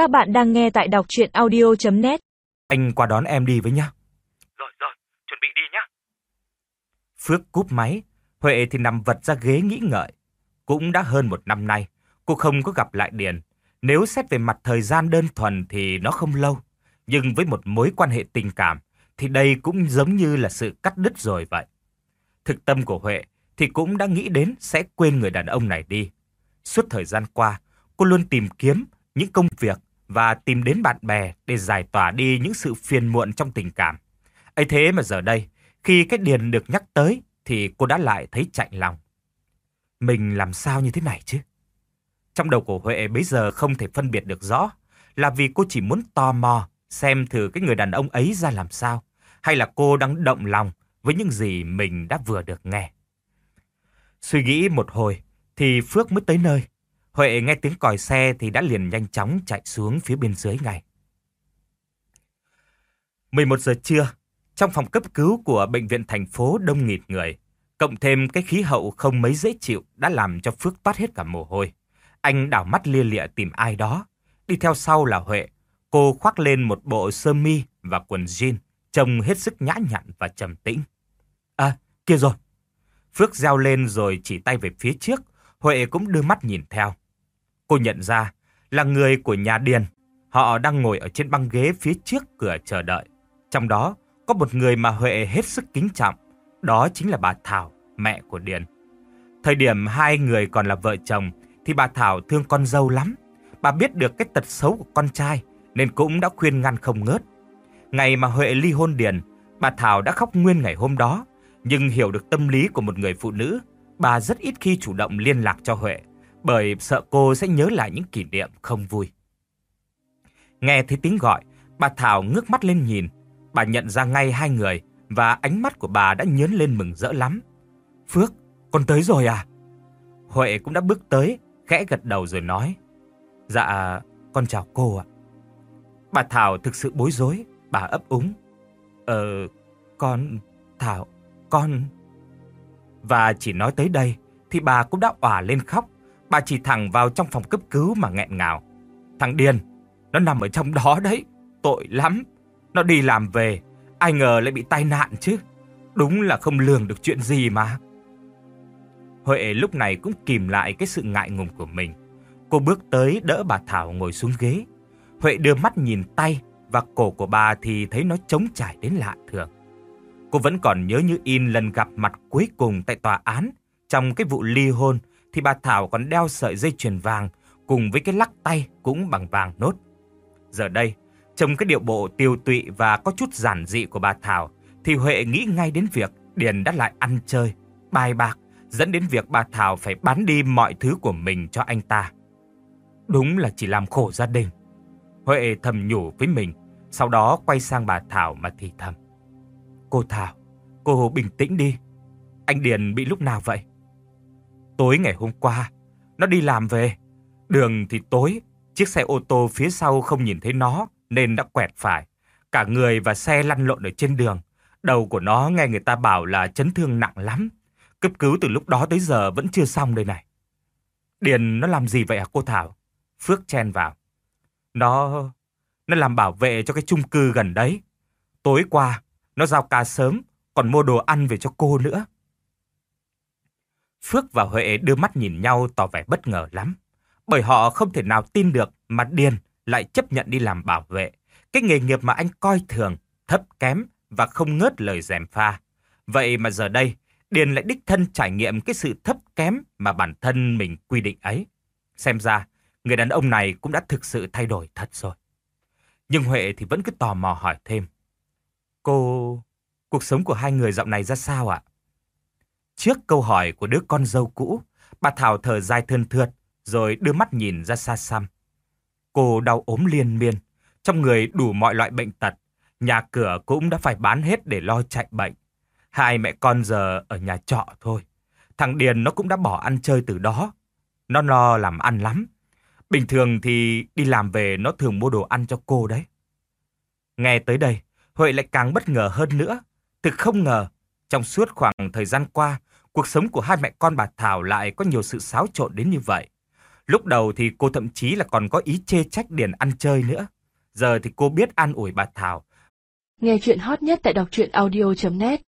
Các bạn đang nghe tại đọc chuyện audio.net Anh qua đón em đi với nhá. Rồi rồi, chuẩn bị đi nhá. Phước cúp máy, Huệ thì nằm vật ra ghế nghĩ ngợi. Cũng đã hơn một năm nay, cô không có gặp lại Điền. Nếu xét về mặt thời gian đơn thuần thì nó không lâu. Nhưng với một mối quan hệ tình cảm, thì đây cũng giống như là sự cắt đứt rồi vậy. Thực tâm của Huệ thì cũng đã nghĩ đến sẽ quên người đàn ông này đi. Suốt thời gian qua, cô luôn tìm kiếm những công việc và tìm đến bạn bè để giải tỏa đi những sự phiền muộn trong tình cảm. ấy thế mà giờ đây, khi cái điền được nhắc tới thì cô đã lại thấy chạnh lòng. Mình làm sao như thế này chứ? Trong đầu của Huệ bây giờ không thể phân biệt được rõ là vì cô chỉ muốn tò mò xem thử cái người đàn ông ấy ra làm sao hay là cô đang động lòng với những gì mình đã vừa được nghe. Suy nghĩ một hồi thì Phước mới tới nơi. Huệ nghe tiếng còi xe thì đã liền nhanh chóng chạy xuống phía bên dưới ngay. 11 giờ trưa, trong phòng cấp cứu của bệnh viện thành phố đông nghịt người, cộng thêm cái khí hậu không mấy dễ chịu đã làm cho Phước toát hết cả mồ hôi. Anh đảo mắt lia lịa tìm ai đó. Đi theo sau là Huệ. Cô khoác lên một bộ sơ mi và quần jean, trông hết sức nhã nhặn và trầm tĩnh. À, kia rồi. Phước reo lên rồi chỉ tay về phía trước. Huệ cũng đưa mắt nhìn theo. Cô nhận ra là người của nhà Điền. Họ đang ngồi ở trên băng ghế phía trước cửa chờ đợi. Trong đó có một người mà Huệ hết sức kính trọng. Đó chính là bà Thảo, mẹ của Điền. Thời điểm hai người còn là vợ chồng thì bà Thảo thương con dâu lắm. Bà biết được cái tật xấu của con trai nên cũng đã khuyên ngăn không ngớt. Ngày mà Huệ ly hôn Điền, bà Thảo đã khóc nguyên ngày hôm đó. Nhưng hiểu được tâm lý của một người phụ nữ, bà rất ít khi chủ động liên lạc cho Huệ bởi sợ cô sẽ nhớ lại những kỷ niệm không vui. Nghe thấy tiếng gọi, bà Thảo ngước mắt lên nhìn. Bà nhận ra ngay hai người và ánh mắt của bà đã nhớn lên mừng rỡ lắm. Phước, con tới rồi à? Huệ cũng đã bước tới, khẽ gật đầu rồi nói. Dạ, con chào cô ạ. Bà Thảo thực sự bối rối, bà ấp úng. Ờ, con, Thảo, con... Và chỉ nói tới đây thì bà cũng đã òa lên khóc. Bà chỉ thẳng vào trong phòng cấp cứu mà nghẹn ngào. Thằng Điền, nó nằm ở trong đó đấy. Tội lắm. Nó đi làm về, ai ngờ lại bị tai nạn chứ. Đúng là không lường được chuyện gì mà. Huệ lúc này cũng kìm lại cái sự ngại ngùng của mình. Cô bước tới đỡ bà Thảo ngồi xuống ghế. Huệ đưa mắt nhìn tay và cổ của bà thì thấy nó trống trải đến lạ thường. Cô vẫn còn nhớ như in lần gặp mặt cuối cùng tại tòa án. Trong cái vụ ly hôn thì bà Thảo còn đeo sợi dây chuyền vàng cùng với cái lắc tay cũng bằng vàng nốt. Giờ đây, trong cái điệu bộ tiêu tụy và có chút giản dị của bà Thảo thì Huệ nghĩ ngay đến việc Điền đã lại ăn chơi, bài bạc dẫn đến việc bà Thảo phải bán đi mọi thứ của mình cho anh ta. Đúng là chỉ làm khổ gia đình. Huệ thầm nhủ với mình, sau đó quay sang bà Thảo mà thì thầm. Cô Thảo, cô bình tĩnh đi. Anh Điền bị lúc nào vậy? Tối ngày hôm qua, nó đi làm về. Đường thì tối, chiếc xe ô tô phía sau không nhìn thấy nó nên đã quẹt phải. Cả người và xe lăn lộn ở trên đường. Đầu của nó nghe người ta bảo là chấn thương nặng lắm. Cấp cứu từ lúc đó tới giờ vẫn chưa xong đây này. Điền nó làm gì vậy hả cô Thảo? Phước chen vào. Nó... nó làm bảo vệ cho cái chung cư gần đấy. Tối qua, nó giao ca sớm, còn mua đồ ăn về cho cô nữa. Phước và Huệ đưa mắt nhìn nhau tỏ vẻ bất ngờ lắm. Bởi họ không thể nào tin được mà Điền lại chấp nhận đi làm bảo vệ. Cái nghề nghiệp mà anh coi thường, thấp kém và không ngớt lời dèm pha. Vậy mà giờ đây, Điền lại đích thân trải nghiệm cái sự thấp kém mà bản thân mình quy định ấy. Xem ra, người đàn ông này cũng đã thực sự thay đổi thật rồi. Nhưng Huệ thì vẫn cứ tò mò hỏi thêm. Cô, cuộc sống của hai người dạo này ra sao ạ? Trước câu hỏi của đứa con dâu cũ, bà Thảo thở dài thơn thượt, rồi đưa mắt nhìn ra xa xăm. Cô đau ốm liên miên, trong người đủ mọi loại bệnh tật, nhà cửa cũng đã phải bán hết để lo chạy bệnh. Hai mẹ con giờ ở nhà trọ thôi. Thằng Điền nó cũng đã bỏ ăn chơi từ đó. Nó lo làm ăn lắm. Bình thường thì đi làm về nó thường mua đồ ăn cho cô đấy. Nghe tới đây, Huệ lại càng bất ngờ hơn nữa. Thực không ngờ, trong suốt khoảng thời gian qua, cuộc sống của hai mẹ con bà Thảo lại có nhiều sự xáo trộn đến như vậy. Lúc đầu thì cô thậm chí là còn có ý chê trách Điền ăn chơi nữa. Giờ thì cô biết an ủi bà Thảo. Nghe chuyện hot nhất tại đọc truyện audio.net